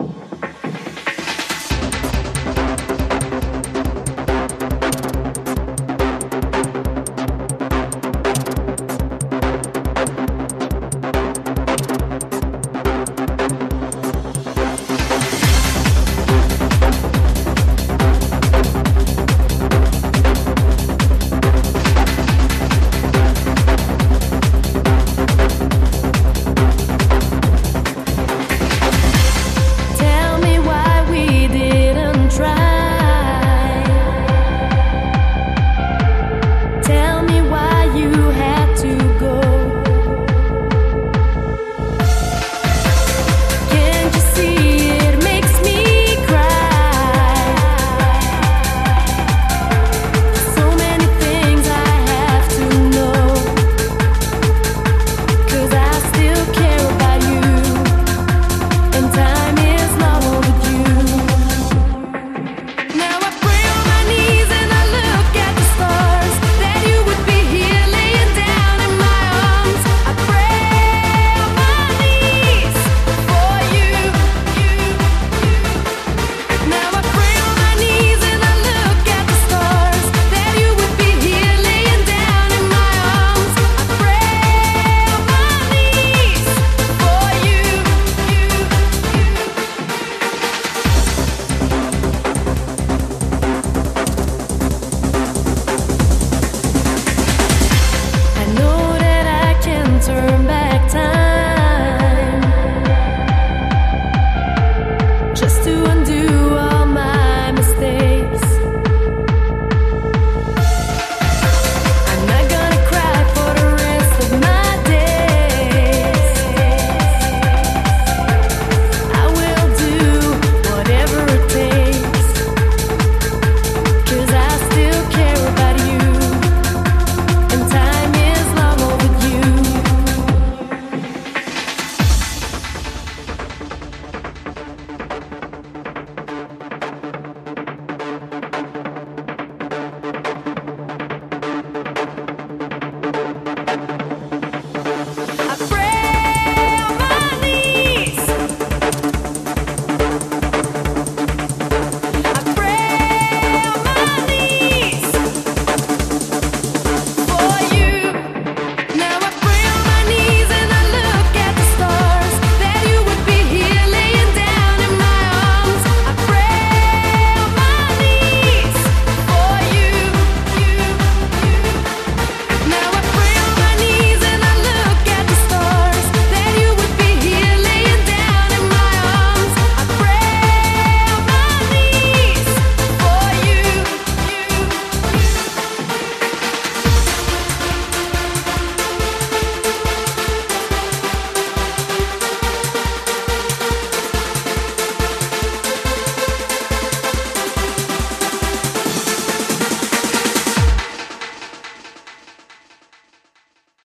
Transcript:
All